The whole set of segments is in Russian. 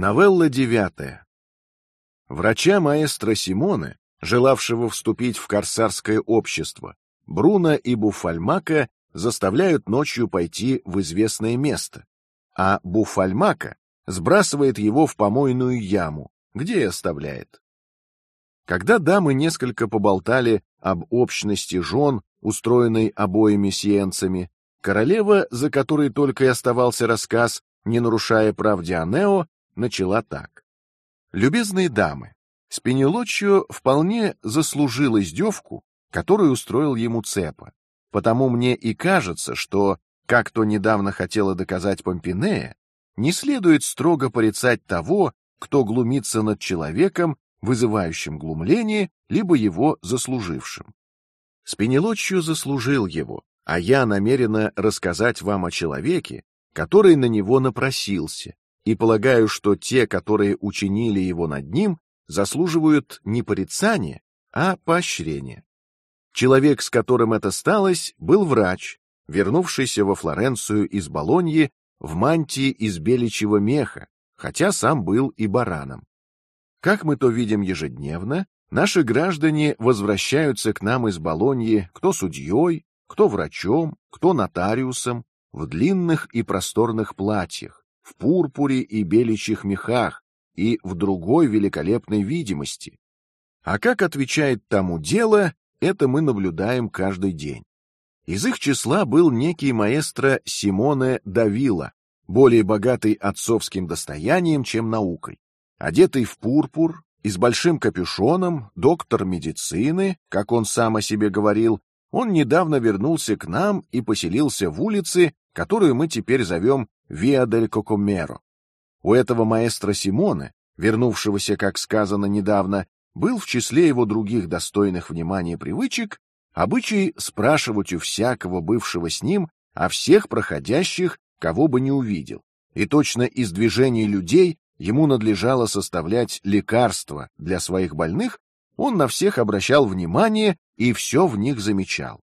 Новелла девятая. Врача маэстро Симоне, желавшего вступить в корсарское общество, Бруно и Буфальмака заставляют ночью пойти в известное место, а Буфальмака сбрасывает его в помойную яму, где и оставляет. Когда дамы несколько поболтали об общности жен, устроенной обоими сиенцами, королева, за которой только и оставался рассказ, не нарушая прав Дианео, начала так: любезные дамы, Спинелоччио вполне заслужил издевку, которую устроил ему Цепа, потому мне и кажется, что, как то недавно хотела доказать Помпинея, не следует строго порицать того, кто глумится над человеком, вызывающим глумление, либо его заслужившим. Спинелоччио заслужил его, а я намерена рассказать вам о человеке, который на него напросился, и полагаю, что те, которые учинили его над ним, заслуживают не порицания, а поощрения. Человек, с которым это сталось, был врач, вернувшийся во Флоренцию из Болоньи в мантии из беличьего меха, хотя сам был и бараном. Как мы то видим ежедневно, наши граждане возвращаются к нам из Болоньи, кто судьей, кто врачом, кто нотариусом, в длинных и просторных платьях, в пурпуре и беличьих мехах и в другой великолепной видимости. А как отвечает тому дело, это мы наблюдаем каждый день. Из их числа был некий маэстро Симоне Давила, более богатый отцовским достоянием, чем наукой, одетый в пурпур и с большим капюшоном, доктор медицины, как он сам о себе говорил. Он недавно вернулся к нам и поселился в улице, которую мы теперь зовем Виа дель Кокомеро. У этого маэстро Симона, вернувшегося, как сказано недавно, был в числе его других достойных внимания привычек обычай спрашивать у всякого бывшего с ним о всех проходящих, кого бы не увидел, и точно из движений людей ему надлежало составлять лекарства для своих больных, он на всех обращал внимание и все в них замечал.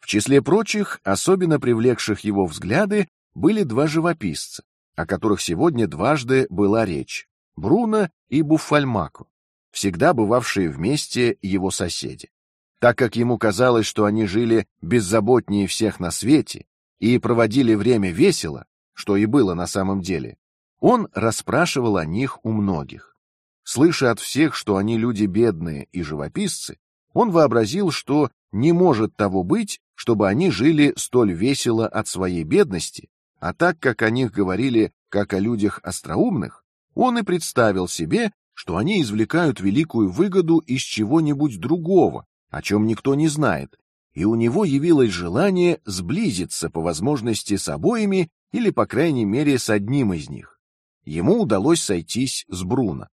В числе прочих, особенно привлекших его взгляды, были два живописца, о которых сегодня дважды была речь: Бруно и Буффальмако, всегда бывавшие вместе его соседи. Так как ему казалось, что они жили беззаботнее всех на свете и проводили время весело, что и было на самом деле, он расспрашивал о них у многих. Слыша от всех, что они люди бедные и живописцы, он вообразил, что не может того быть, чтобы они жили столь весело от своей бедности, а так как о них говорили как о людях остроумных, он и представил себе, что они извлекают великую выгоду из чего-нибудь другого, о чем никто не знает, и у него явилось желание сблизиться по возможности с обоими или по крайней мере с одним из них. Ему удалось сойтись с Бруно.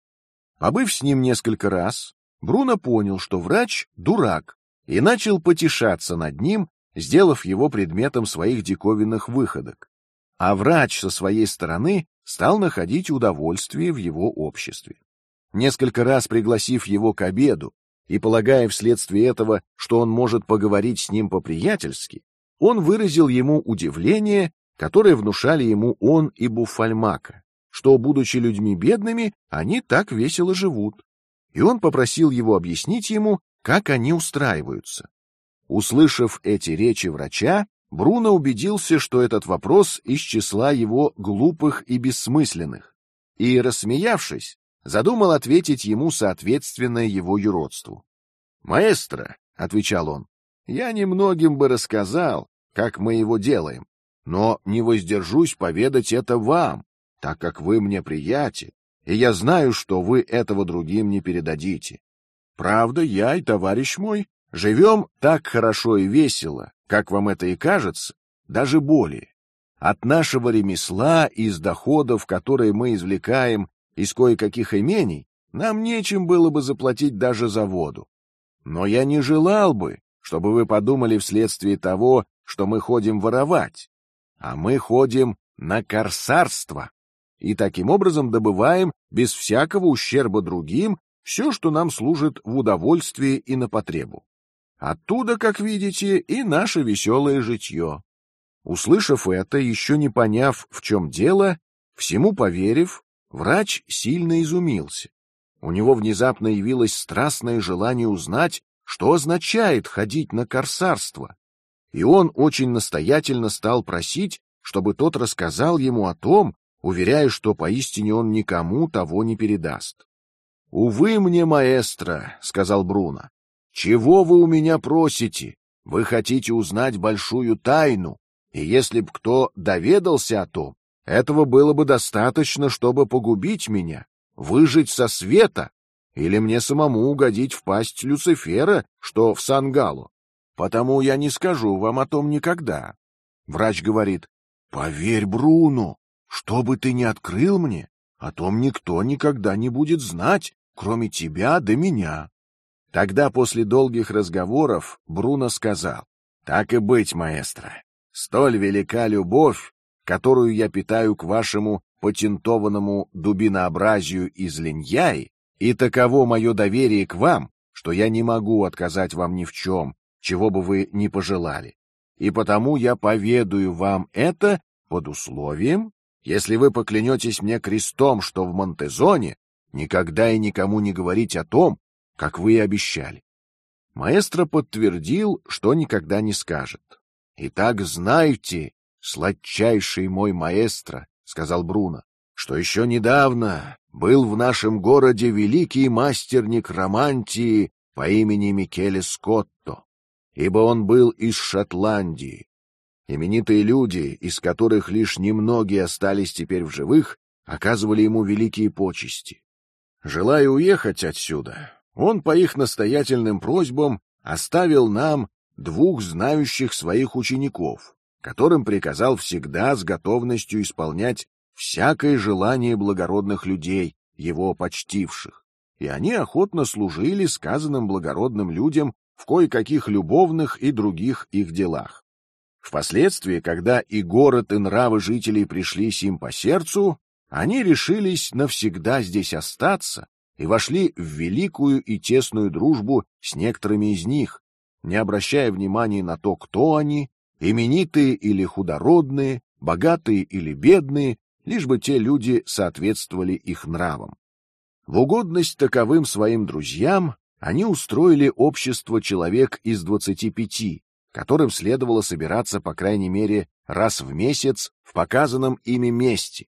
Побыв с ним несколько раз, Бруно понял, что врач дурак, и начал потешаться над ним, сделав его предметом своих диковинных выходок. А врач со своей стороны стал находить удовольствие в его обществе. Несколько раз пригласив его к обеду и полагая вследствие этого, что он может поговорить с ним по-приятельски, он выразил ему удивление, которое внушали ему он и Буфальмака, что, будучи людьми бедными, они так весело живут. И он попросил его объяснить ему, как они устраиваются. Услышав эти речи врача, Бруно убедился, что этот вопрос из числа его глупых и бессмысленных, и, рассмеявшись, задумал ответить ему соответственно его юродству. Маэстро, отвечал он, я немногим бы рассказал, как мы его делаем, но не воздержусь поведать это вам, так как вы мне приятель, и я знаю, что вы этого другим не передадите. Правда, я и товарищ мой живем так хорошо и весело, как вам это и кажется, даже более. От нашего ремесла из доходов, которые мы извлекаем из кое-каких имений нам нечем было бы заплатить даже за воду. Но я не желал бы, чтобы вы подумали вследствие того, что мы ходим воровать, а мы ходим на корсарство и таким образом добываем без всякого ущерба другим все, что нам служит в удовольствие и на потребу. Оттуда, как видите, и наше веселое житье. Услышав это, еще не поняв, в чем дело, всему поверив, Врач сильно изумился. У него внезапно явилось страстное желание узнать, что означает ходить на корсарство, и он очень настоятельно стал просить, чтобы тот рассказал ему о том, уверяя, что поистине он никому того не передаст. Увы мне, маэстро, сказал Бруно, чего вы у меня просите? Вы хотите узнать большую тайну, и если б кто доведался о том, этого было бы достаточно, чтобы погубить меня, выжить со света, или мне самому угодить в пасть Люцифера, что в Сангалу. Потому я не скажу вам о том никогда. Врач говорит: поверь, Бруно, что бы ты ни открыл мне, о том никто никогда не будет знать, кроме тебя да меня. Тогда после долгих разговоров Бруно сказал: так и быть, маэстро. Столь велика любовь, которую я питаю к вашему патентованному дубинообразию из Линьяй, и таково мое доверие к вам, что я не могу отказать вам ни в чем, чего бы вы ни пожелали. И потому я поведаю вам это под условием, если вы поклянетесь мне крестом, что в Монтезоне никогда и никому не говорить о том, как вы и обещали. Маэстро подтвердил, что никогда не скажет. Итак, знайте, сладчайший мой маэстро, сказал Бруно, что еще недавно был в нашем городе великий мастер некромантии по имени Микеле Скотто, ибо он был из Шотландии. Именитые люди, из которых лишь немногие остались теперь в живых, оказывали ему великие почести. Желая уехать отсюда, он по их настоятельным просьбам оставил нам двух знающих своих учеников, которым приказал всегда с готовностью исполнять всякое желание благородных людей, его почтивших, и они охотно служили сказанным благородным людям в кое-каких любовных и других их делах. Впоследствии, когда и город, и нравы жителей пришлись им по сердцу, они решились навсегда здесь остаться и вошли в великую и тесную дружбу с некоторыми из них, не обращая внимания на то, кто они, именитые или худородные, богатые или бедные, лишь бы те люди соответствовали их нравам. В угодность таковым своим друзьям они устроили общество человек из двадцати пяти, которым следовало собираться по крайней мере раз в месяц в показанном ими месте.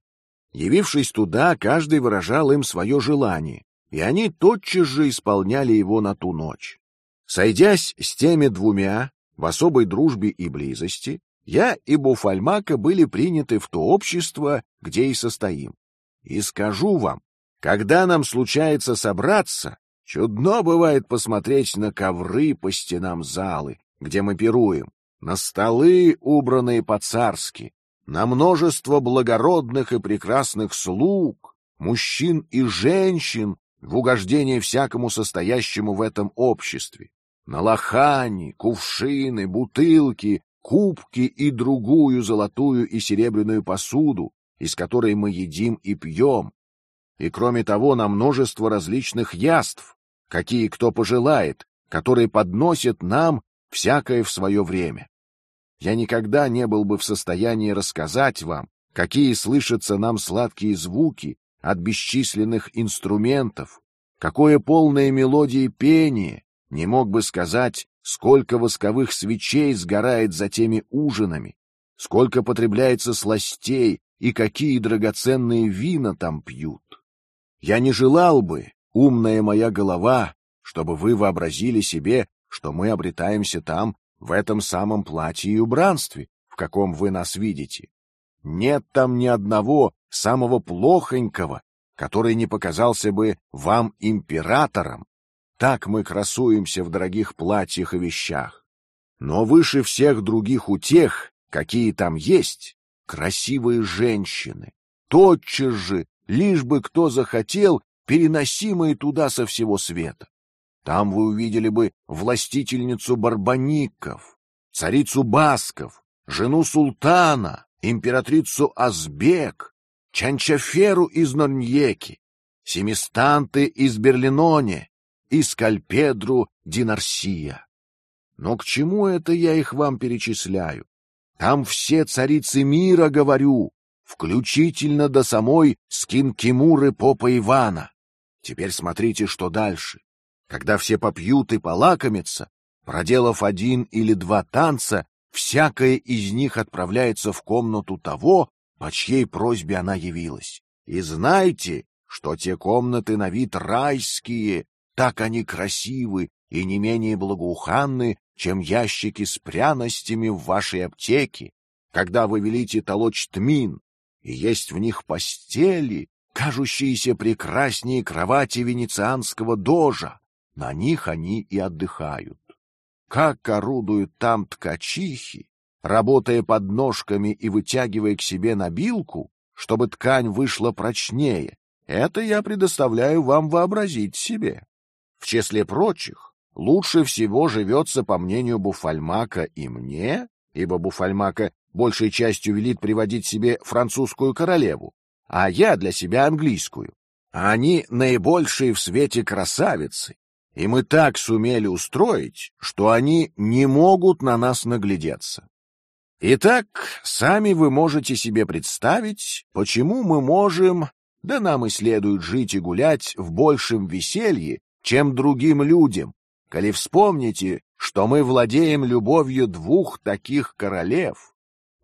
Явившись туда, каждый выражал им свое желание, и они тотчас же исполняли его на ту ночь. Сойдясь с теми двумя в особой дружбе и близости, я и Буфальмака были приняты в то общество, где и состоим. И скажу вам, когда нам случается собраться, чудно бывает посмотреть на ковры по стенам залы, где мы пируем, на столы, убранные по-царски, на множество благородных и прекрасных слуг, мужчин и женщин, в угождение всякому состоящему в этом обществе, на лохани, кувшины, бутылки, кубки и другую золотую и серебряную посуду, из которой мы едим и пьем, и кроме того на множество различных яств, какие кто пожелает, которые подносят нам всякое в свое время. Я никогда не был бы в состоянии рассказать вам, какие слышатся нам сладкие звуки от бесчисленных инструментов, какое полное мелодии пение, не мог бы сказать, сколько восковых свечей сгорает за теми ужинами, сколько потребляется сластей и какие драгоценные вина там пьют. Я не желал бы, умная моя голова, чтобы вы вообразили себе, что мы обретаемся там в этом самом платье и убранстве, в каком вы нас видите. Нет там ни одного самого плохонького, который не показался бы вам императором. Так мы красуемся в дорогих платьях и вещах. Но выше всех других утех, какие там есть, красивые женщины. Тотчас же, лишь бы кто захотел, переносимые туда со всего света. Там вы увидели бы властительницу Барбаников, царицу Басков, жену султана, императрицу Азбек, Чанчаферу из Норньеки, Семистанты из Берлиноне и Скальпедру Динарсия. Но к чему это я их вам перечисляю? Там все царицы мира, говорю, включительно до самой Скинкимуры Попа Ивана. Теперь смотрите, что дальше. Когда все попьют и полакомятся, проделав один или два танца, всякая из них отправляется в комнату того, по чьей просьбе она явилась. И знайте, что те комнаты на вид райские, так они красивы и не менее благоуханны, чем ящики с пряностями в вашей аптеке. Когда вы велите толочь тмин, и есть в них постели, кажущиеся прекраснее кровати венецианского дожа. На них они и отдыхают. Как орудуют там ткачихи, работая под ножками и вытягивая к себе набилку, чтобы ткань вышла прочнее. Это я предоставляю вам вообразить себе. В числе прочих, лучше всего живется, по мнению Буфальмака и мне, ибо Буфальмака большей частью велит приводить себе французскую королеву, а я для себя английскую. Они наибольшие в свете красавицы, и мы так сумели устроить, что они не могут на нас наглядеться. Итак, сами вы можете себе представить, почему мы можем, да нам и следует жить и гулять в большем веселье, чем другим людям, коли вспомните, что мы владеем любовью двух таких королев,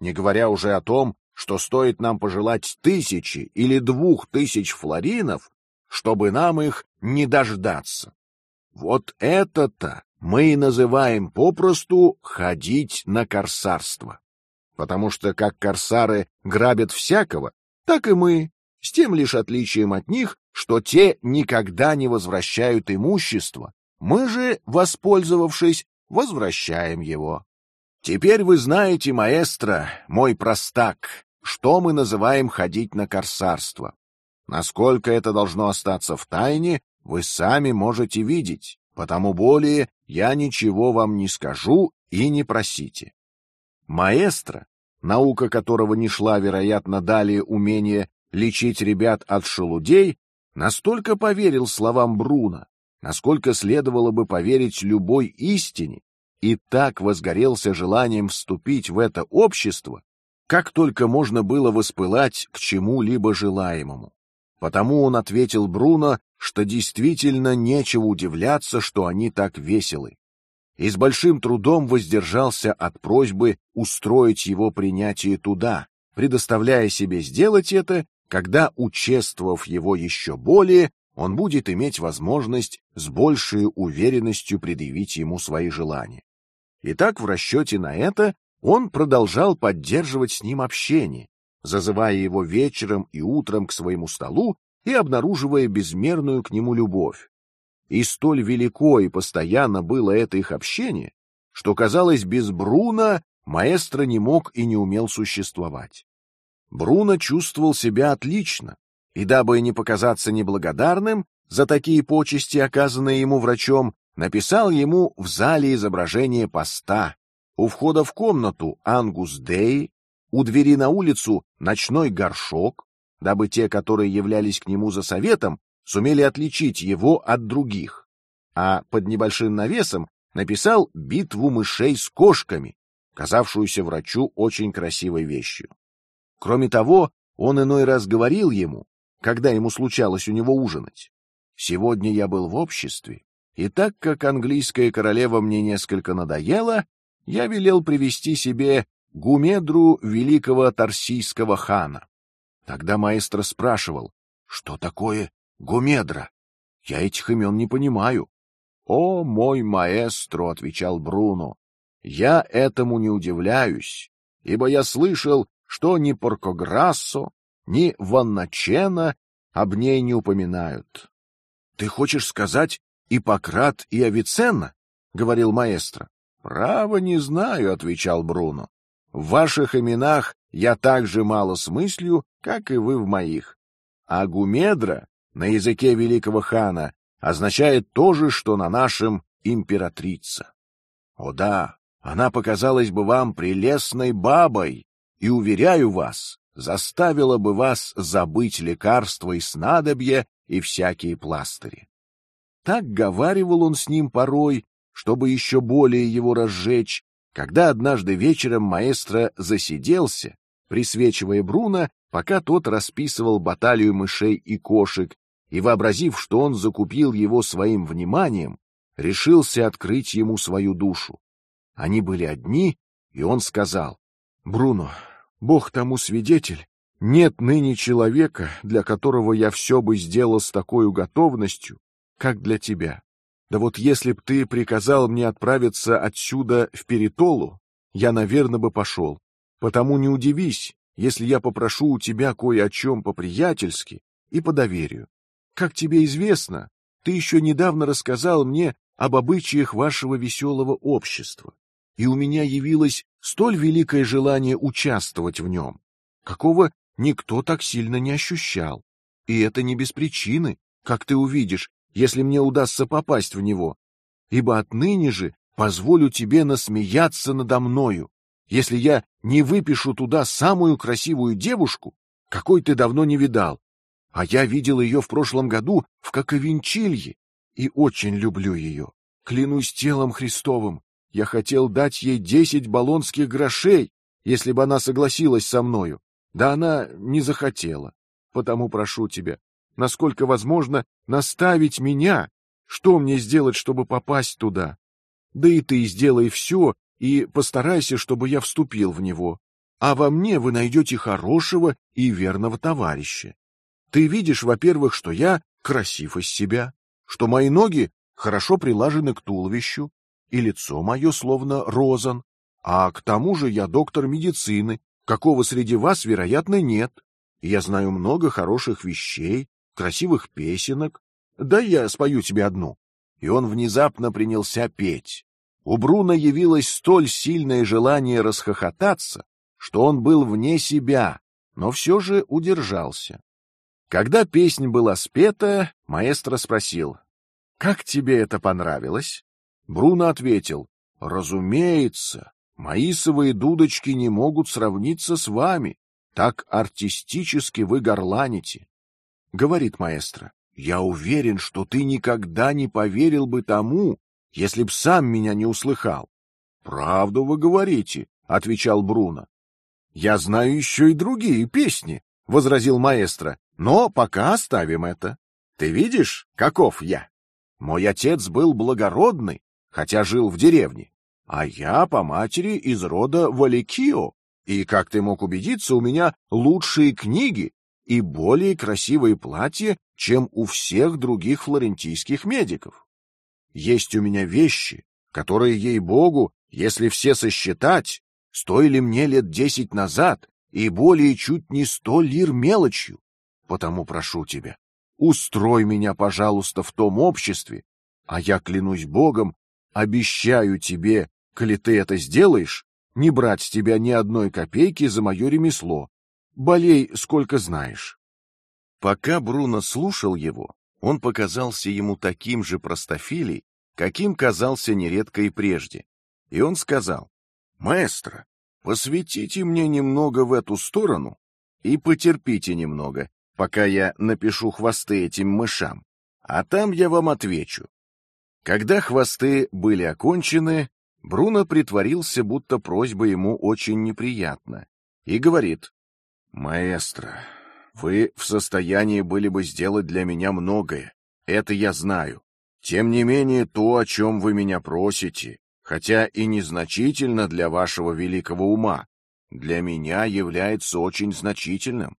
не говоря уже о том, что стоит нам пожелать тысячи или двух тысяч флоринов, чтобы нам их не дождаться. Вот это-то мы и называем попросту ходить на корсарство, потому что как корсары грабят всякого, так и мы, с тем лишь отличием от них, что те никогда не возвращают имущество, мы же, воспользовавшись, возвращаем его. Теперь вы знаете, маэстро, мой простак, что мы называем ходить на корсарство. Насколько это должно остаться в тайне, вы сами можете видеть, потому более я ничего вам не скажу и не просите. Маэстро, наука которого не шла, вероятно, далее умения лечить ребят от шелудей, настолько поверил словам Бруна, насколько следовало бы поверить любой истине, и так возгорелся желанием вступить в это общество, как только можно было воспылать к чему-либо желаемому. Потому он ответил Бруно, что действительно нечего удивляться, что они так веселы, и с большим трудом воздержался от просьбы устроить его принятие туда, предоставляя себе сделать это, когда, участвовав его еще более, он будет иметь возможность с большей уверенностью предъявить ему свои желания. И так в расчете на это он продолжал поддерживать с ним общение, зазывая его вечером и утром к своему столу и обнаруживая безмерную к нему любовь. И столь велико и постоянно было это их общение, что казалось, без Бруна маэстро не мог и не умел существовать. Бруно чувствовал себя отлично, и дабы не показаться неблагодарным за такие почести, оказанные ему врачом, написал ему в зале изображение поста, у входа в комнату Ангус Дей, у двери на улицу ночной горшок, дабы те, которые являлись к нему за советом, сумели отличить его от других, а под небольшим навесом написал битву мышей с кошками, казавшуюся врачу очень красивой вещью. Кроме того, он иной раз говорил ему, когда ему случалось у него ужинать: "Сегодня я был в обществе, и так как английская королева мне несколько надоела, я велел привести себе гумедру великого тарсийского хана. Тогда маэстро спрашивал, что такое гумедра? Я этих имен не понимаю. О мой маэстро, отвечал Бруно, я этому не удивляюсь, ибо я слышал, что ни Поркограссо, ни Ванначена об ней не упоминают. Ты хочешь сказать, Ипократ и Авиценна? говорил маэстро. Право не знаю, отвечал Бруно. В ваших именах я так же мало смыслю, как и вы в моих. А Гумедра на языке великого хана означает то же, что на нашем императрица. О да, она показалась бы вам прелестной бабой, и уверяю вас, заставила бы вас забыть лекарства и снадобья и всякие пластыри. Так говаривал он с ним порой, чтобы еще более его разжечь, когда однажды вечером маэстро засиделся, присвечивая Бруно, Пока тот расписывал баталию мышей и кошек и вообразив, что он закупил его своим вниманием, решился открыть ему свою душу. Они были одни, и он сказал: "Бруно, Бог тому свидетель, нет ныне человека, для которого я все бы сделал с такой готовностью, как для тебя. Да вот если б ты приказал мне отправиться отсюда в Перитолу, я, наверное, бы пошел. Потому не удивись, если я попрошу у тебя кое о чем по-приятельски и по доверию. Как тебе известно, ты еще недавно рассказал мне об обычаях вашего веселого общества, и у меня явилось столь великое желание участвовать в нем, какого никто так сильно не ощущал. И это не без причины, как ты увидишь, если мне удастся попасть в него. Ибо отныне же позволю тебе насмеяться надо мною, если я не выпишу туда самую красивую девушку, какой ты давно не видал. А я видел ее в прошлом году в Каковинчилье и очень люблю ее. Клянусь телом Христовым, я хотел дать ей десять баллонских грошей, если бы она согласилась со мною. Да она не захотела. Потому прошу тебя, насколько возможно, наставить меня, что мне сделать, чтобы попасть туда. Да и ты сделай все и постарайся, чтобы я вступил в него. А во мне вы найдете хорошего и верного товарища. Ты видишь, во-первых, что я красив из себя, что мои ноги хорошо прилажены к туловищу, и лицо мое словно розан, а к тому же я доктор медицины какого среди вас, вероятно, нет. Я знаю много хороших вещей, красивых песенок. Да я спою тебе одну. И он внезапно принялся петь. У Бруна явилось столь сильное желание расхохотаться, что он был вне себя, но все же удержался. Когда песня была спета, маэстро спросил: "Как тебе это понравилось?" Бруно ответил: "Разумеется, Маисовые дудочки не могут сравниться с вами. Так артистически вы горланите. Говорит маэстро. Я уверен, что ты никогда не поверил бы тому, если б сам меня не услыхал. Правду вы говорите, отвечал Бруно. Я знаю еще и другие песни, возразил маэстро. Но пока оставим это. Ты видишь, каков я? Мой отец был благородный, хотя жил в деревне. А я по матери из рода Валикио, и, как ты мог убедиться, у меня лучшие книги и более красивые платья, чем у всех других флорентийских медиков. Есть у меня вещи, которые, ей богу, если все сосчитать, стоили мне лет десять назад и более чуть не сто лир мелочью. Потому прошу тебя, устрой меня, пожалуйста, в том обществе, а я клянусь богом, обещаю тебе Коли ты это сделаешь, не брать с тебя ни одной копейки за мое ремесло. Болей сколько знаешь. Пока Бруно слушал его, он показался ему таким же простофилей, каким казался нередко и прежде. И он сказал: "Маэстро, посвятите мне немного в эту сторону и потерпите немного, пока я напишу хвосты этим мышам, а там я вам отвечу". Когда хвосты были окончены, Бруно притворился, будто просьба ему очень неприятна, и говорит: "Маэстро, вы в состоянии были бы сделать для меня многое. Это я знаю. Тем не менее, то, о чем вы меня просите, хотя и незначительно для вашего великого ума, для меня является очень значительным.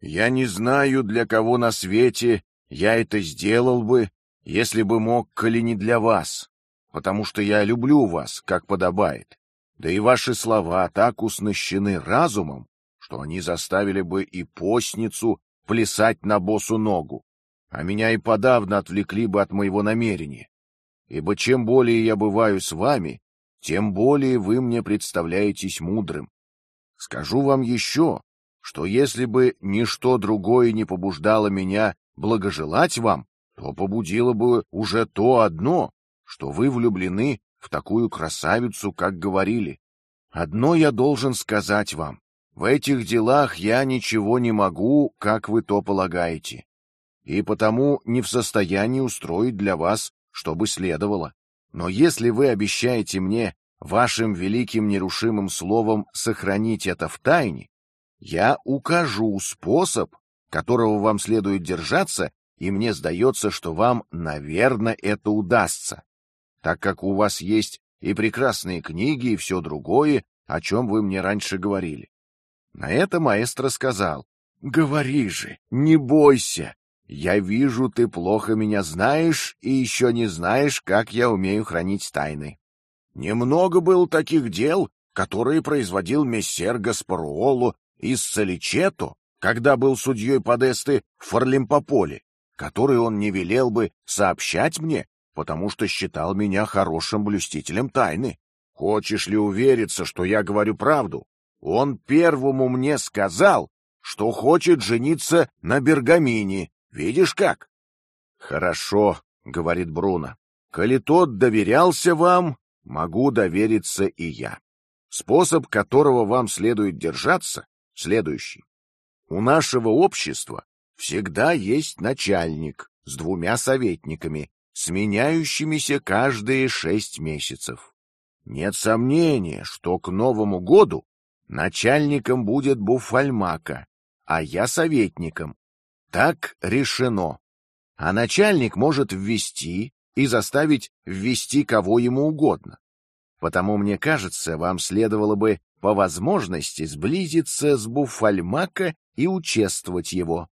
Я не знаю, для кого на свете я это сделал бы, если бы мог, коли не для вас потому что я люблю вас, как подобает. Да и ваши слова так уснащены разумом, что они заставили бы и постницу плясать на босу ногу, а меня и подавно отвлекли бы от моего намерения. Ибо чем более я бываю с вами, тем более вы мне представляетесь мудрым. Скажу вам еще, что если бы ничто другое не побуждало меня благожелать вам, то побудило бы уже то одно, что вы влюблены в такую красавицу, как говорили. Одно я должен сказать вам: в этих делах я ничего не могу, как вы то полагаете, и потому не в состоянии устроить для вас, что бы следовало. Но если вы обещаете мне вашим великим нерушимым словом сохранить это в тайне, Я укажу способ, которого вам следует держаться, и мне сдается, что вам, наверное, это удастся, так как у вас есть и прекрасные книги и все другое, о чем вы мне раньше говорили. На это маэстро сказал: "Говори же, не бойся. Я вижу, ты плохо меня знаешь и еще не знаешь, как я умею хранить тайны. Немного было таких дел, которые производил мессер Гаспаруоло из Соличето, когда был судьей Подесты в Фарлимпополе, который он не велел бы сообщать мне, потому что считал меня хорошим блюстителем тайны. Хочешь ли увериться, что я говорю правду? Он первому мне сказал, что хочет жениться на Бергамине. Видишь как? Хорошо, говорит Бруно. Коли тот доверялся вам, могу довериться и я. Способ, которого вам следует держаться, следующий: у нашего общества всегда есть начальник с двумя советниками, сменяющимися каждые шесть месяцев. Нет сомнения, что к Новому году начальником будет Буфальмака, а я советником. Так решено. А начальник может ввести и заставить ввести кого ему угодно. Потому мне кажется, вам следовало бы по возможности сблизиться с Буфальмака и участвовать его.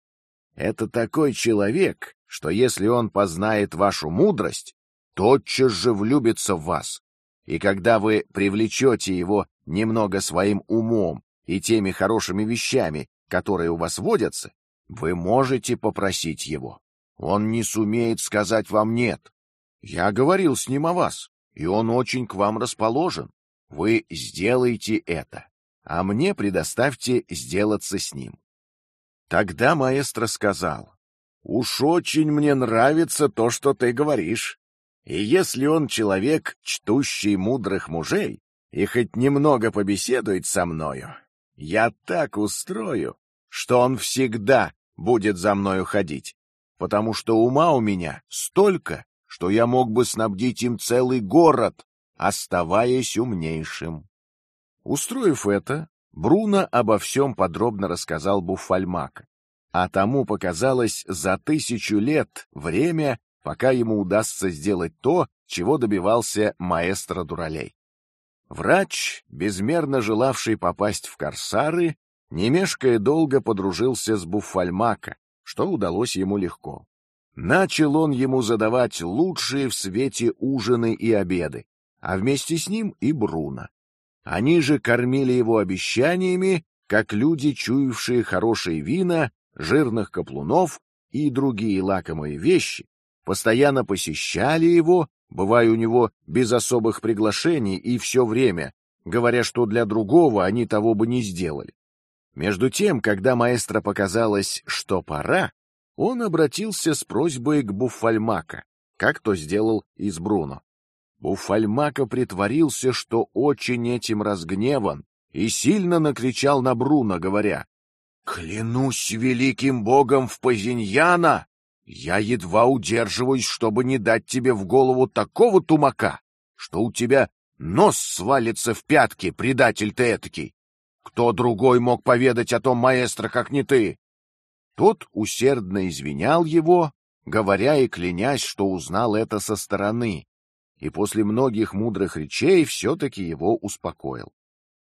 Это такой человек, что если он познает вашу мудрость, тотчас же влюбится в вас. И когда вы привлечете его немного своим умом и теми хорошими вещами, которые у вас водятся, вы можете попросить его. Он не сумеет сказать вам нет. Я говорил с ним о вас, и он очень к вам расположен. Вы сделаете это, а мне предоставьте сделаться с ним. Тогда маэстро сказал: "Уж очень мне нравится то, что ты говоришь. И если он человек, чтущий мудрых мужей, и хоть немного побеседует со мною, я так устрою, что он всегда будет за мною ходить, потому что ума у меня столько, что я мог бы снабдить им целый город, оставаясь умнейшим. Устроив это, Бруно обо всем подробно рассказал Буффальмака, а тому показалось за тысячу лет время, пока ему удастся сделать то, чего добивался маэстро Дуралей. Врач, безмерно желавший попасть в корсары, не мешкая долго подружился с Буффальмака, что удалось ему легко. Начал он ему задавать лучшие в свете ужины и обеды, а вместе с ним и Бруно. Они же кормили его обещаниями, как люди, чуявшие хорошие вина, жирных каплунов и другие лакомые вещи, постоянно посещали его, бывая у него без особых приглашений и все время, говоря, что для другого они того бы не сделали. Между тем, когда маэстро показалось, что пора, он обратился с просьбой к Буффальмака, как то сделал и с Бруно. Буффальмака притворился, что очень этим разгневан, и сильно накричал на Бруно, говоря: "Клянусь великим богом в Позиньяна, я едва удерживаюсь, чтобы не дать тебе в голову такого тумака, что у тебя нос свалится в пятки, предатель ты этакий. Кто другой мог поведать о том маэстро, как не ты? Тот усердно извинял его, говоря и клянясь, что узнал это со стороны, и после многих мудрых речей все-таки его успокоил.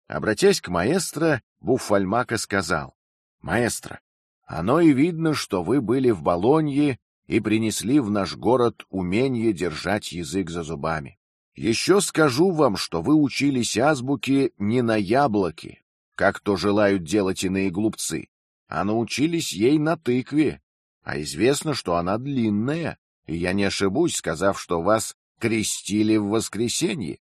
Обратясь к маэстро, Буффальмака сказал: "Маэстро, оно и видно, что вы были в Болонье и принесли в наш город умение держать язык за зубами. Еще скажу вам, что вы учились азбуке не на яблоке, как то желают делать иные глупцы, а научились ей на тыкве. А известно, что она длинная, и я не ошибусь, сказав, что вас крестили в воскресенье.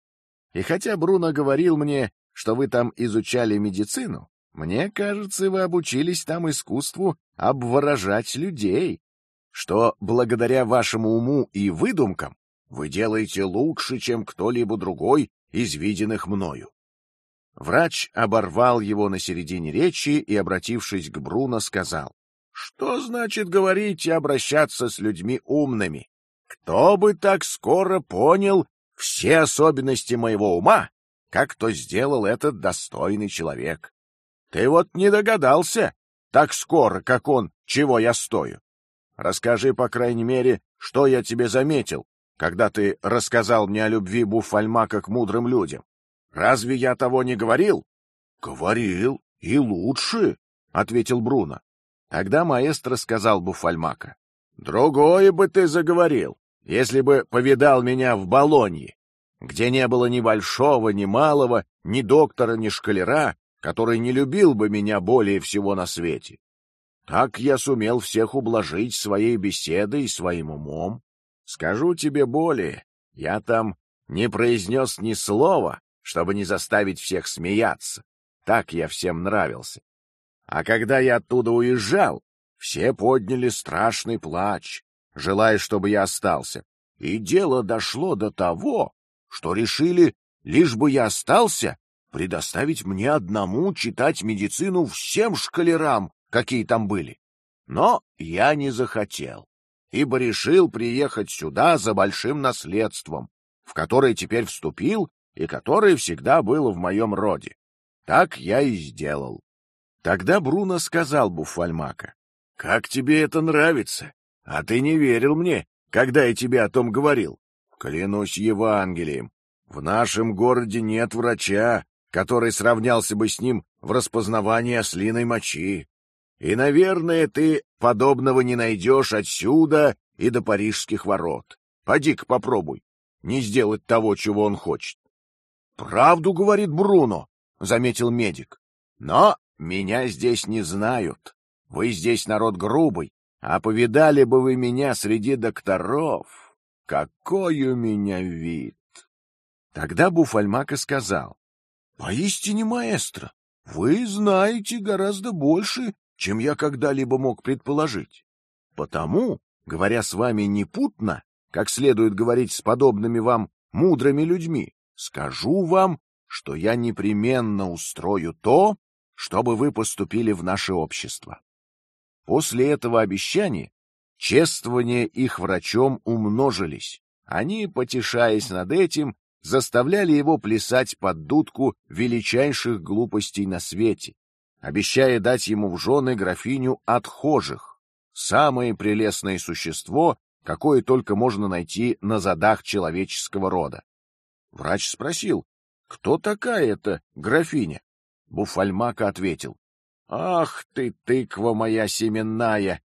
И хотя Бруно говорил мне, что вы там изучали медицину, мне кажется, вы обучились там искусству обворожать людей, что благодаря вашему уму и выдумкам вы делаете лучше, чем кто-либо другой из виденных мною. Врач оборвал его на середине речи и, обратившись к Бруно, сказал: "Что значит говорить и обращаться с людьми умными? Кто бы так скоро понял все особенности моего ума, как то сделал этот достойный человек? Ты вот не догадался так скоро, как он, чего я стою. Расскажи, по крайней мере, что я тебе заметил, когда ты рассказал мне о любви Буфальмака к мудрым людям. Разве я того не говорил? Говорил, и лучше, ответил Бруно. Тогда маэстро сказал Буфальмака: "Другое бы ты заговорил, если бы повидал меня в Болонье, где не было ни большого, ни малого, ни доктора, ни шкалера, который не любил бы меня более всего на свете. Так я сумел всех ублажить своей беседой и своим умом. Скажу тебе более, я там не произнес ни слова, чтобы не заставить всех смеяться. Так я всем нравился. А когда я оттуда уезжал, все подняли страшный плач, желая, чтобы я остался. И дело дошло до того, что решили, лишь бы я остался, предоставить мне одному читать медицину всем шкалерам, какие там были. Но я не захотел, ибо решил приехать сюда за большим наследством, в которое теперь вступил и которое всегда было в моем роде. Так я и сделал. Тогда Бруно сказал Буфальмака: "Как тебе это нравится? А ты не верил мне, когда я тебе о том говорил. Клянусь Евангелием, в нашем городе нет врача, который сравнялся бы с ним в распознавании ослиной мочи. И, наверное, ты подобного не найдешь отсюда и до парижских ворот. Поди-ка попробуй, не сделать того, чего он хочет. Правду говорит Бруно, заметил медик. Но меня здесь не знают. Вы здесь народ грубый, а повидали бы вы меня среди докторов. Какой у меня вид! Тогда Буфальмака сказал: "Поистине, маэстро, вы знаете гораздо больше, чем я когда-либо мог предположить. Потому, говоря с вами непутно, как следует говорить с подобными вам мудрыми людьми, скажу вам, что я непременно устрою то, чтобы вы поступили в наше общество. После этого обещания чествования их врачом умножились. Они, потешаясь над этим, заставляли его плясать под дудку величайших глупостей на свете, обещая дать ему в жены графиню отхожих, самое прелестное существо, какое только можно найти на задах человеческого рода. Врач спросил, кто такая эта графиня? Буфальмака ответил: Ах ты, тыква моя семенная!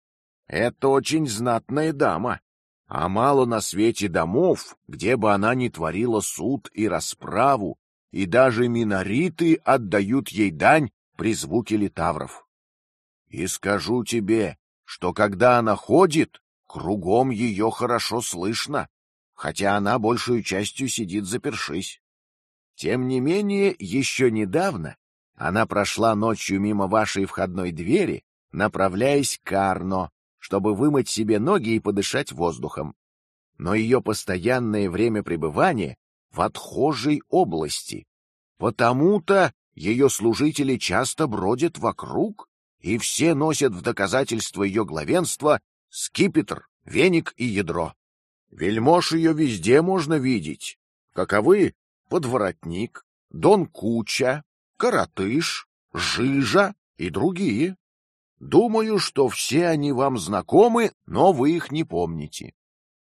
Это очень знатная дама, а мало на свете домов, где бы она ни творила суд и расправу, и даже минориты отдают ей дань при звуке литавров. И скажу тебе, что когда она ходит, кругом ее хорошо слышно, хотя она большую частью сидит запершись. Тем не менее, еще недавно она прошла ночью мимо вашей входной двери, направляясь к Арно, чтобы вымыть себе ноги и подышать воздухом. Но ее постоянное время пребывания в отхожей области. Потому-то ее служители часто бродят вокруг, и все носят в доказательство ее главенства скипетр, веник и ядро. Вельмож ее везде можно видеть. Каковы подворотник, дон Куча, Коротыш, Жижа и другие. Думаю, что все они вам знакомы, но вы их не помните.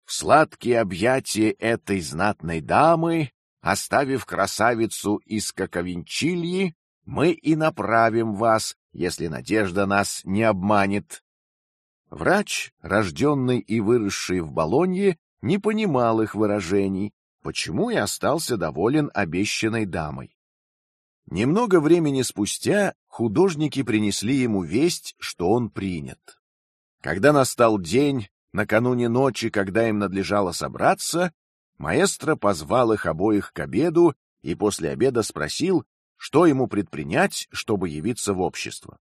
В сладкие объятия этой знатной дамы, оставив красавицу из Каковинчильи, мы и направим вас, если надежда нас не обманет. Врач, рожденный и выросший в Болонье, не понимал их выражений, почему и остался доволен обещанной дамой. Немного времени спустя художники принесли ему весть, что он принят. Когда настал день, накануне ночи, когда им надлежало собраться, маэстро позвал их обоих к обеду и после обеда спросил, что ему предпринять, чтобы явиться в общество.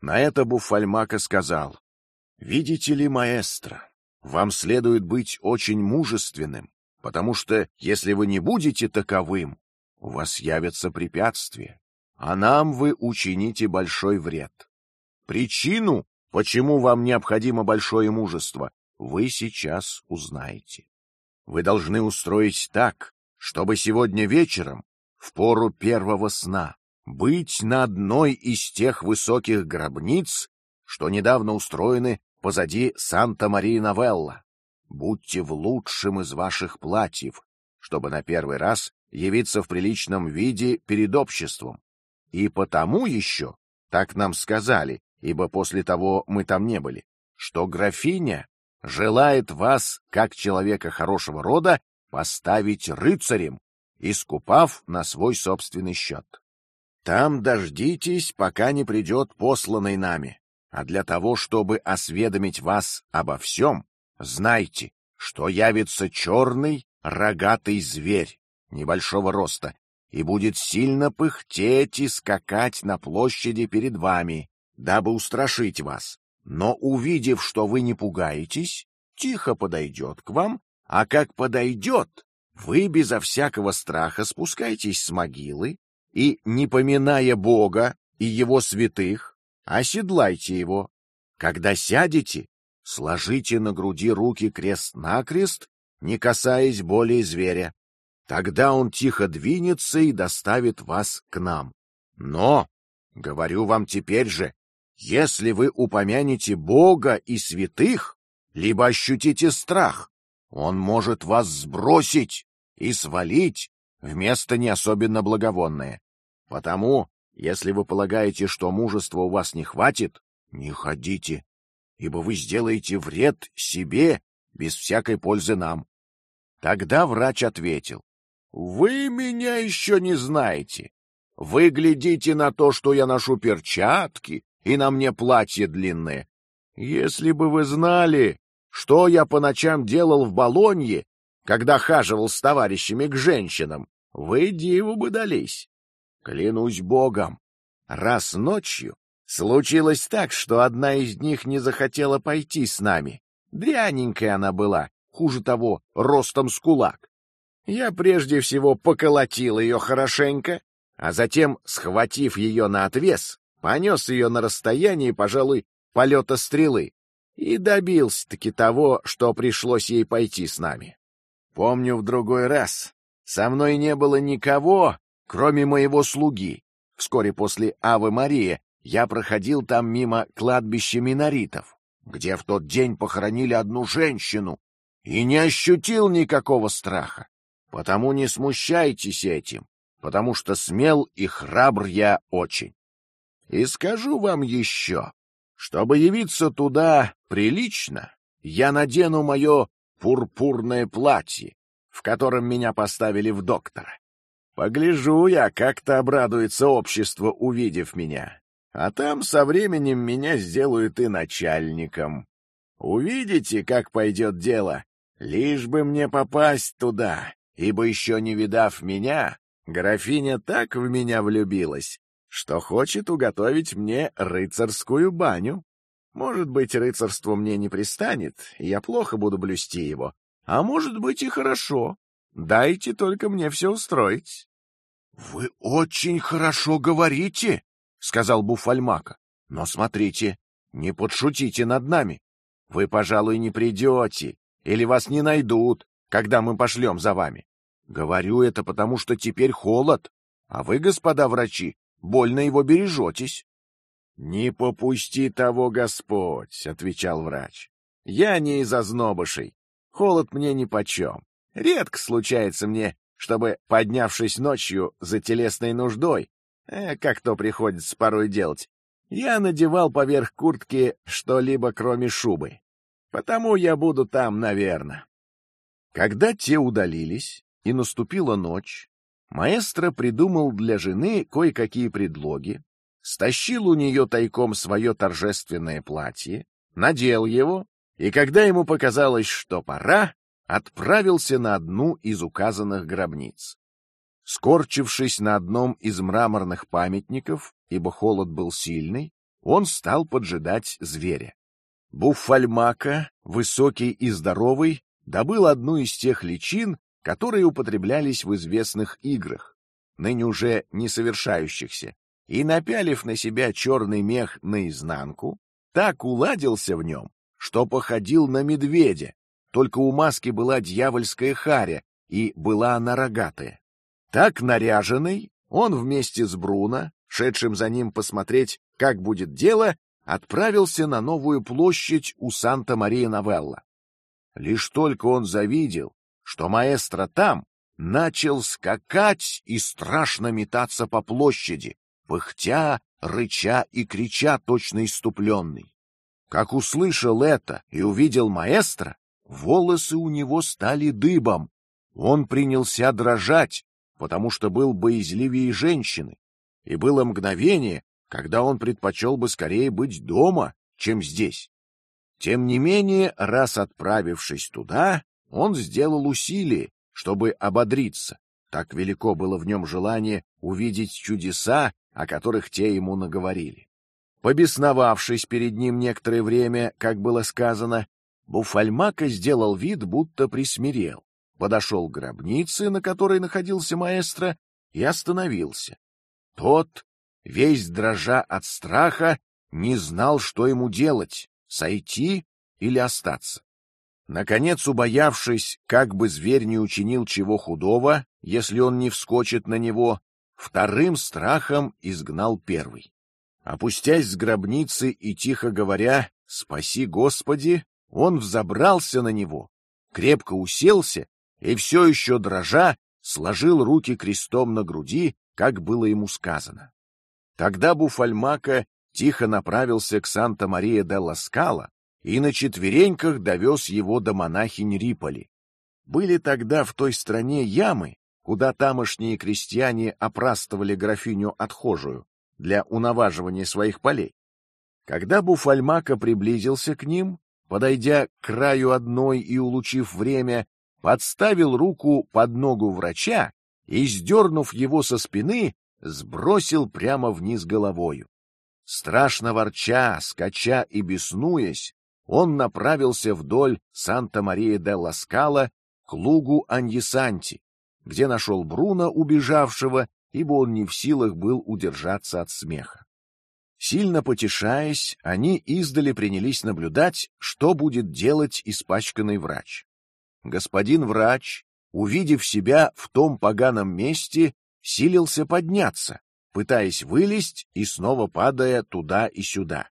На это Буфальмака сказал: "Видите ли, маэстро, вам следует быть очень мужественным, потому что если вы не будете таковым, у вас явятся препятствия, а нам вы учините большой вред. Причину, почему вам необходимо большое мужество, вы сейчас узнаете. Вы должны устроить так, чтобы сегодня вечером, в пору первого сна, быть на одной из тех высоких гробниц, что недавно устроены позади Санта-Мария-Новелла. Будьте в лучшем из ваших платьев, чтобы на первый раз явиться в приличном виде перед обществом. И потому еще, так нам сказали, ибо после того мы там не были, что графиня желает вас, как человека хорошего рода, поставить рыцарем, искупав на свой собственный счет. Там дождитесь, пока не придет посланный нами. А для того, чтобы осведомить вас обо всем, знайте, что явится черный рогатый зверь небольшого роста и будет сильно пыхтеть и скакать на площади перед вами, дабы устрашить вас. Но увидев, что вы не пугаетесь, тихо подойдет к вам, а как подойдет, вы безо всякого страха спускайтесь с могилы и, не поминая Бога и Его святых, оседлайте его. Когда сядете, сложите на груди руки крест на крест, не касаясь более зверя. Тогда он тихо двинется и доставит вас к нам. Но, говорю вам теперь же, если вы упомянете Бога и святых, либо ощутите страх, он может вас сбросить и свалить в место не особенно благовонное. Потому, если вы полагаете, что мужества у вас не хватит, не ходите, ибо вы сделаете вред себе без всякой пользы нам. Тогда врач ответил: "Вы меня еще не знаете. Вы глядите на то, что я ношу перчатки и на мне платье длинное. Если бы вы знали, что я по ночам делал в Болонье, когда хаживал с товарищами к женщинам, вы диву бы дались. Клянусь Богом, раз ночью случилось так, что одна из них не захотела пойти с нами. Дряненькая она была, хуже того, ростом с кулак. Я прежде всего поколотил ее хорошенько, а затем, схватив ее на отвес, понес ее на расстоянии, пожалуй, полета стрелы и добился-таки того, что пришлось ей пойти с нами. Помню в другой раз, со мной не было никого, кроме моего слуги. Вскоре после Авы Мария я проходил там мимо кладбища миноритов, где в тот день похоронили одну женщину, и не ощутил никакого страха. Потому не смущайтесь этим, потому что смел и храбр я очень. И скажу вам еще, чтобы явиться туда прилично, я надену мое пурпурное платье, в котором меня поставили в доктора. Погляжу я, как-то обрадуется общество, увидев меня, а там со временем меня сделают и начальником. Увидите, как пойдет дело, лишь бы мне попасть туда, ибо еще не видав меня, графиня так в меня влюбилась, что хочет уготовить мне рыцарскую баню. Может быть, рыцарство мне не пристанет, и я плохо буду блюсти его, а может быть и хорошо. Дайте только мне все устроить. — Вы очень хорошо говорите, — сказал Буфальмака. — Но смотрите, не подшутите над нами. Вы, пожалуй, не придете, или вас не найдут, когда мы пошлем за вами. Говорю это потому, что теперь холод, а вы, господа врачи, больно его бережетесь. Не попусти того, Господь, отвечал врач. Я не из ознобышей. Холод мне ни почем. Редко случается мне, чтобы, поднявшись ночью за телесной нуждой, э, как то приходится порой делать, я надевал поверх куртки что-либо, кроме шубы. Потому я буду там, наверное. Когда те удалились и наступила ночь, маэстро придумал для жены кое-какие предлоги, стащил у нее тайком свое торжественное платье, надел его, и когда ему показалось, что пора, отправился на одну из указанных гробниц. Скорчившись на одном из мраморных памятников, ибо холод был сильный, он стал поджидать зверя. Буффальмака, высокий и здоровый, добыл одну из тех личин, которые употреблялись в известных играх, ныне уже не совершающихся, и напялив на себя черный мех наизнанку, так уладился в нем, что походил на медведя, только у маски была дьявольская харя, и была она рогатая. Так наряженный, он вместе с Бруно, шедшим за ним посмотреть, как будет дело, отправился на новую площадь у Санта-Мария-Новелла. Лишь только он завидел, что маэстро там, начал скакать и страшно метаться по площади, пыхтя, рыча и крича точно иступленный. Как услышал это и увидел маэстро, волосы у него стали дыбом. Он принялся дрожать, потому что был боязливее женщины, и было мгновение, когда он предпочел бы скорее быть дома, чем здесь. Тем не менее, раз отправившись туда, он сделал усилие, чтобы ободриться. Так велико было в нем желание увидеть чудеса, о которых те ему наговорили. Побесновавшись перед ним некоторое время, как было сказано, Буфальмака сделал вид, будто присмирел, подошел к гробнице, на которой находился маэстро, и остановился. Тот, весь дрожа от страха, не знал, что ему делать: сойти или остаться. Наконец, убоявшись, как бы зверь не учинил чего худого, если он не вскочит на него, вторым страхом изгнал первый. Опустясь с гробницы и тихо говоря «Спаси Господи», он взобрался на него, крепко уселся и все еще дрожа сложил руки крестом на груди, как было ему сказано. Тогда Буфальмака тихо направился к Санта-Мария де Ласкала и на четвереньках довез его до монахинь Риполи. Были тогда в той стране ямы, куда тамошние крестьяне опрастывали графиню отхожую для унаваживания своих полей. Когда Буфальмака приблизился к ним, подойдя к краю одной и улучив время, подставил руку под ногу врача и, сдернув его со спины, сбросил прямо вниз головою. Страшно ворча, скача и беснуясь, он направился вдоль Санта-Мария-де-Ласкала к лугу Аньесанти, где нашел Бруно убежавшего, ибо он не в силах был удержаться от смеха. Сильно потешаясь, они издали принялись наблюдать, что будет делать испачканный врач. Господин врач, увидев себя в том поганом месте, силился подняться, пытаясь вылезть и снова падая туда и сюда.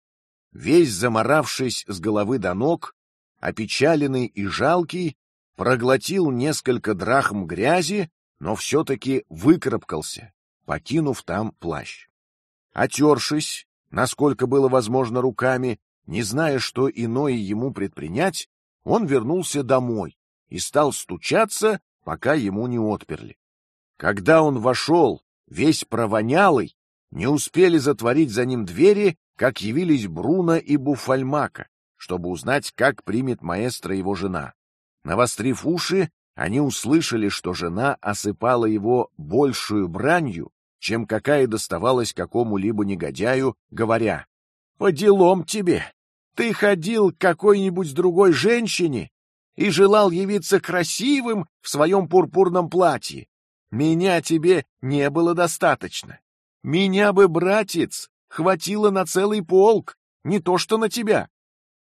Весь заморавшись с головы до ног, опечаленный и жалкий, проглотил несколько драхм грязи, но все-таки выкарабкался, покинув там плащ. Отершись, насколько было возможно руками, не зная, что иное ему предпринять, он вернулся домой и стал стучаться, пока ему не отперли. Когда он вошел, весь провонялый, не успели затворить за ним двери, как явились Бруно и Буфальмака, чтобы узнать, как примет маэстро его жена. Навострив уши, они услышали, что жена осыпала его большую бранью, чем какая доставалась какому-либо негодяю, говоря: "По делам тебе, ты ходил к какой-нибудь другой женщине и желал явиться красивым в своем пурпурном платье. Меня тебе не было достаточно. Меня бы, братец, хватило на целый полк, не то что на тебя.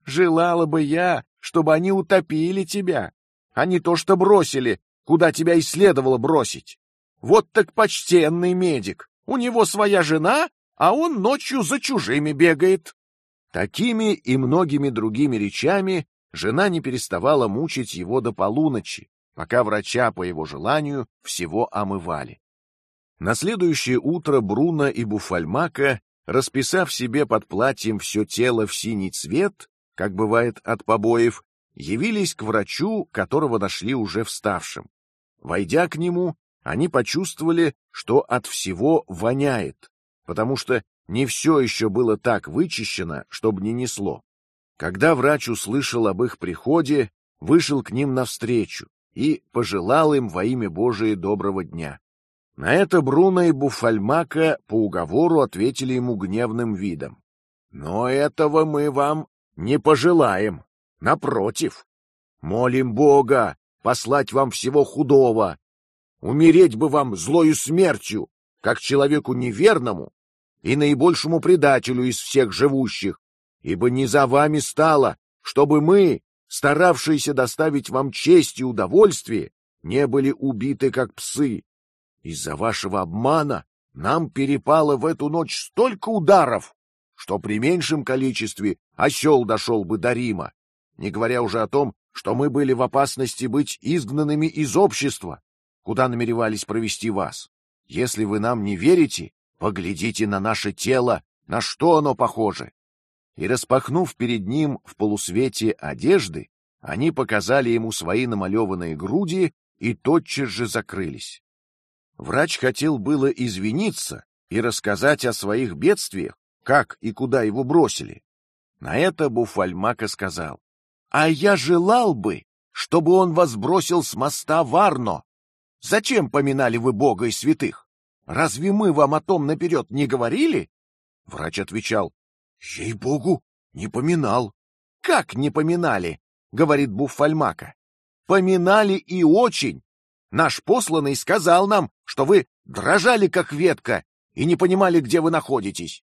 Желала бы я, чтобы они утопили тебя, а не то что бросили, куда тебя и следовало бросить. Вот так почтенный медик, у него своя жена, а он ночью за чужими бегает. Такими и многими другими речами жена не переставала мучить его до полуночи, пока врача по его желанию всего омывали. На следующее утро Бруно и Буфальмака, расписав себе под платьем все тело в синий цвет, как бывает от побоев, явились к врачу, которого нашли уже вставшим. Войдя к нему, они почувствовали, что от всего воняет, потому что не все еще было так вычищено, чтобы не несло. Когда врач услышал об их приходе, вышел к ним навстречу и пожелал им во имя Божие доброго дня. На это Бруно и Буфальмака по уговору ответили ему гневным видом: "Но этого мы вам не пожелаем. Напротив, молим Бога послать вам всего худого. Умереть бы вам злою смертью, как человеку неверному и наибольшему предателю из всех живущих, ибо не за вами стало, чтобы мы, старавшиеся доставить вам честь и удовольствие, не были убиты как псы. Из-за вашего обмана нам перепало в эту ночь столько ударов, что при меньшем количестве осел дошел бы до Рима, не говоря уже о том, что мы были в опасности быть изгнанными из общества, куда намеревались провести вас. Если вы нам не верите, поглядите на наше тело, на что оно похоже. И распахнув перед ним в полусвете одежды, они показали ему свои намалеванные груди и тотчас же закрылись. Врач хотел было извиниться и рассказать о своих бедствиях, как и куда его бросили. На это Буфальмака сказал: "А я желал бы, чтобы он вас бросил с моста в Арно. Зачем поминали вы Бога и святых? Разве мы вам о том наперед не говорили?" Врач отвечал: "Ей Богу, не поминал". "Как не поминали?" говорит Буфальмака. "Поминали и очень. Наш посланный сказал нам, что вы дрожали как ветка и не понимали, где вы находитесь.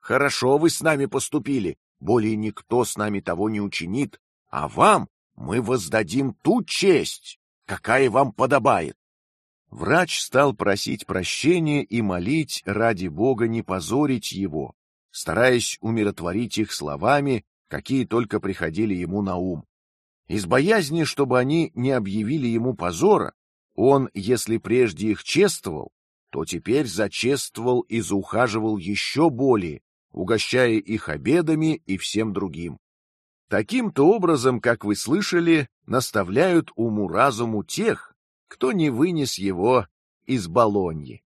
Хорошо вы с нами поступили, более никто с нами того не учинит, а вам мы воздадим ту честь, какая вам подобает. Врач стал просить прощения и молить ради Бога не позорить его, стараясь умиротворить их словами, какие только приходили ему на ум. Из боязни, чтобы они не объявили ему позора, он, если прежде их чествовал, то теперь зачествовал и заухаживал еще более, угощая их обедами и всем другим. Таким-то образом, как вы слышали, наставляют уму разуму тех, кто не вынес его из Болоньи.